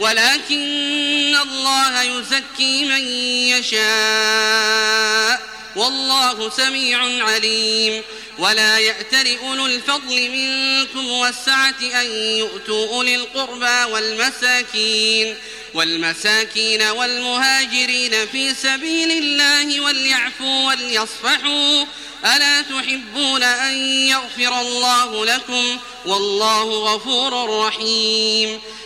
ولكن الله يزكي من يشاء والله سميع عليم ولا يأتل أولو الفضل منكم والسعة أن يؤتوا أولي القربى والمساكين والمساكين والمهاجرين في سبيل الله وليعفوا وليصفحوا ألا تحبون أن يغفر الله لكم والله غفور رحيم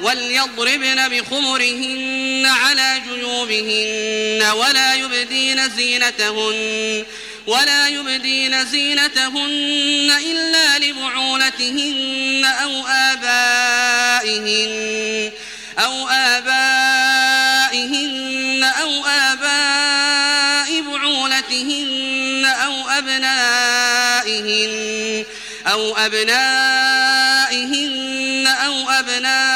وليضربن بخمرهن على جيوبهن ولا يبدين زينتهن ولا يبدين زينتهن إلا لبعولتهن أو آبائهن أو آبائهن أو آباء بعولتهن أو أبنائهن أو أبنائهن أو أبناء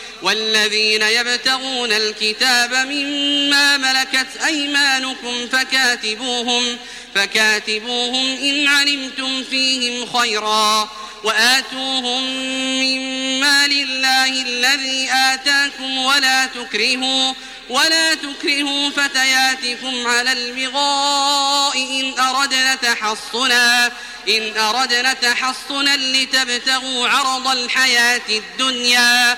والذين يبتغون الكتاب مما ملكت أيمانكم فكاتبوهم فكاتبوهم إن علمتم فيهم خيرا وآتوهم مما لله الذي آتاكم ولا تكرهوا ولا تكرهوا فتياتكم على البغاء إن أردنا تحصنا إن أردنا تحصنا لتبتغوا عرض الحياة الدنيا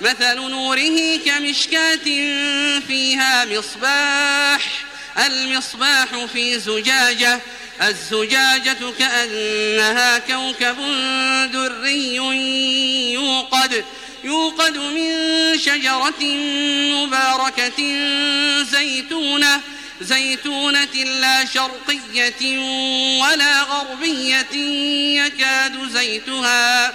مثل نوره كمشكاة فيها مصباح المصباح في زجاجة الزجاجة كأنها كوكب دري يوقد يوقد من شجرة مباركة زيتونة زيتونة لا شرقية ولا غربية يكاد زيتها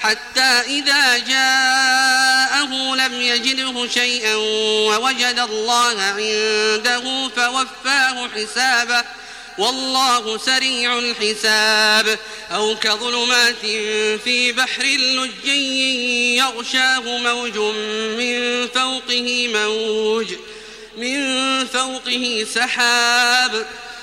حتى إذا جاءه لم يجده شيئا ووجد الله عنده فوفاه حسابه. والله سريع الحساب. أو كظلمات في بحر لجي يغشاه موج من فوقه موج من فوقه سحاب.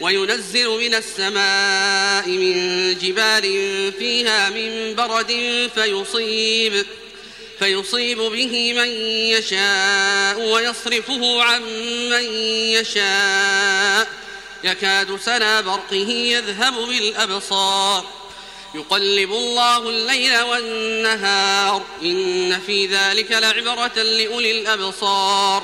وينزل من السماء من جبال فيها من برد فيصيب فيصيب به من يشاء ويصرفه عن من يشاء يكاد سنا برقه يذهب بالأبصار يقلب الله الليل والنهار إن في ذلك لعبرة لأولي الأبصار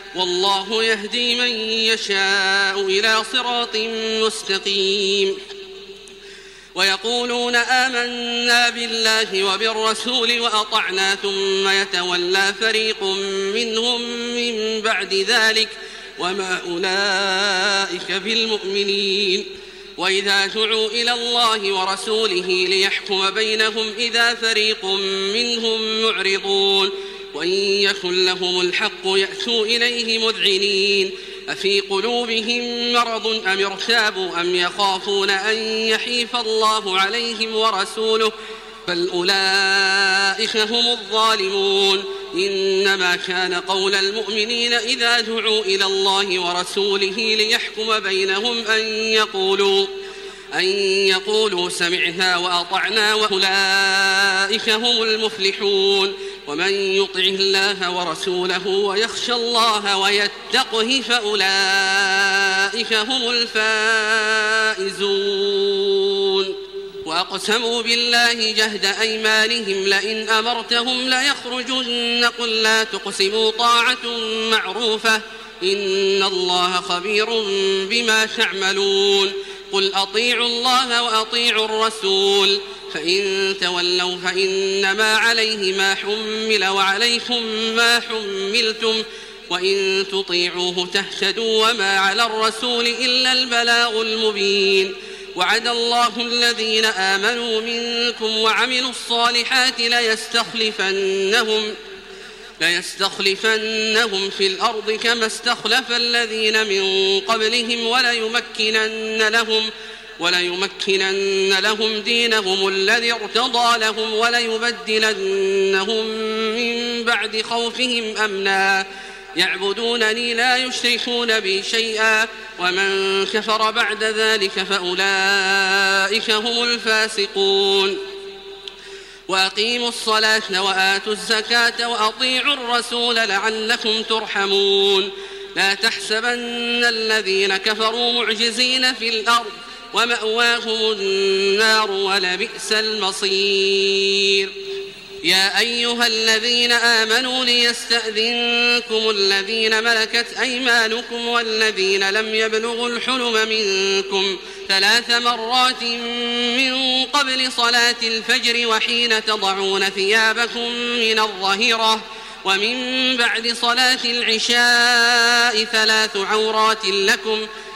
والله يهدي من يشاء إلى صراط مستقيم. ويقولون آمنا بالله وبالرسول وأطعنا ثم يتولى فريق منهم من بعد ذلك وما أولئك بالمؤمنين. وإذا دعوا إلى الله ورسوله ليحكم بينهم إذا فريق منهم معرضون. وإن يكن لهم الحق يأتوا إليه مذعنين. أفي قلوبهم مرض أم ارتابوا أم يخافون أن يحيف الله عليهم ورسوله؟ بل أولئك هم الظالمون. إنما كان قول المؤمنين إذا دعوا إلى الله ورسوله ليحكم بينهم أن يقولوا أن يقولوا سمعنا وأطعنا وأولئك هم المفلحون. ومن يطع الله ورسوله ويخشى الله ويتقه فأولئك هم الفائزون. وأقسموا بالله جهد أيمانهم لئن أمرتهم ليخرجن. قل لا تقسموا طاعة معروفة. إن الله خبير بما تعملون. قل أطيعوا الله وأطيعوا الرسول. فإن تولوا فإنما عليه ما حمل وعليكم ما حملتم وإن تطيعوه تهتدوا وما على الرسول إلا البلاغ المبين وعد الله الذين آمنوا منكم وعملوا الصالحات ليستخلفنهم ليستخلفنهم في الأرض كما استخلف الذين من قبلهم وليمكنن لهم وليمكنن لهم دينهم الذي ارتضى لهم وليبدلنهم من بعد خوفهم أمنا. يعبدونني لا يشركون بي شيئا ومن كفر بعد ذلك فأولئك هم الفاسقون. وأقيموا الصلاة وآتوا الزكاة وأطيعوا الرسول لعلكم ترحمون. لا تحسبن الذين كفروا معجزين في الأرض ومأواهم النار ولبئس المصير. يا أيها الذين آمنوا ليستأذنكم الذين ملكت أيمانكم والذين لم يبلغوا الحلم منكم ثلاث مرات من قبل صلاة الفجر وحين تضعون ثيابكم من الظهيرة ومن بعد صلاة العشاء ثلاث عورات لكم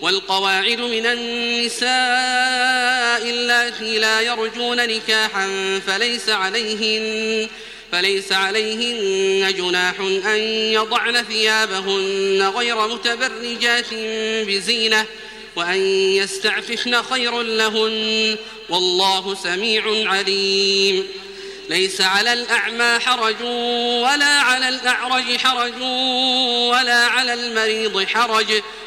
والقواعد من النساء اللاتي لا يرجون نكاحا فليس عليهن فليس عليهن جناح أن يضعن ثيابهن غير متبرجات بزينة وأن يستعففن خير لهن. والله سميع عليم. ليس على الأعمى حرج ولا على الأعرج حرج ولا على المريض حرج.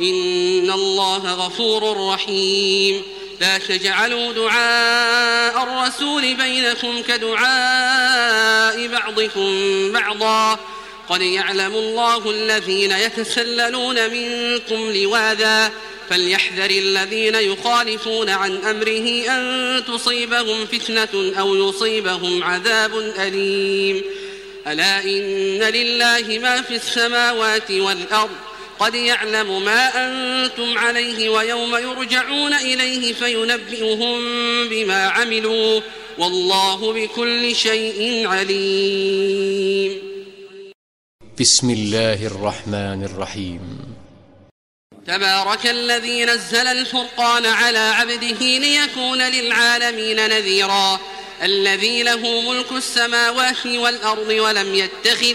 إن الله غفور رحيم. لا تجعلوا دعاء الرسول بينكم كدعاء بعضكم بعضا. قد يعلم الله الذين يتسللون منكم لواذا. فليحذر الذين يخالفون عن أمره أن تصيبهم فتنة أو يصيبهم عذاب أليم. ألا إن لله ما في السماوات والأرض قد يعلم ما أنتم عليه ويوم يرجعون إليه فينبئهم بما عملوا والله بكل شيء عليم. بسم الله الرحمن الرحيم. تبارك الذي نزل الفرقان على عبده ليكون للعالمين نذيرا. الذي له ملك السماوات والأرض ولم يتخذ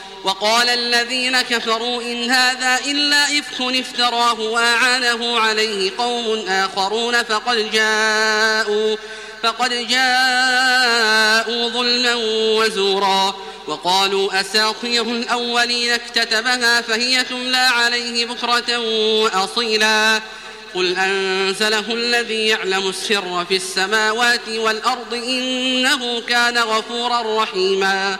وقال الذين كفروا إن هذا إلا إفك افتراه وأعانه عليه قوم آخرون فقد جاءوا فقد جاءوا ظلما وزورا وقالوا أساطير الأولين اكتتبها فهي تملى عليه بكرة وأصيلا قل أنزله الذي يعلم السر في السماوات والأرض إنه كان غفورا رحيما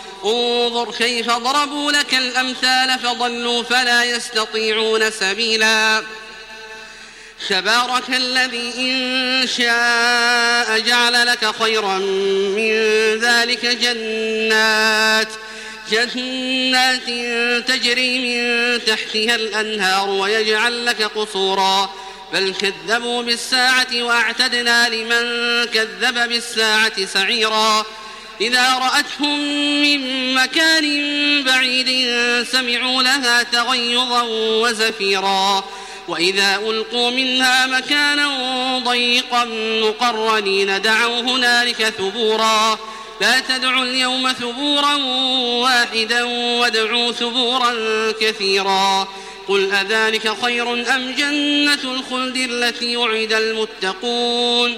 انظر كيف ضربوا لك الأمثال فضلوا فلا يستطيعون سبيلا. تبارك الذي إن شاء جعل لك خيرا من ذلك جنات جنات تجري من تحتها الأنهار ويجعل لك قصورا. بل كذبوا بالساعة وأعتدنا لمن كذب بالساعة سعيرا. إذا رأتهم من مكان بعيد سمعوا لها تغيظا وزفيرا. وإذا ألقوا منها مكانا ضيقا مقرنين دعوا هنالك ثبورا. لا تدعوا اليوم ثبورا واحدا وادعوا ثبورا كثيرا. قل أذلك خير أم جنة الخلد التي وعد المتقون؟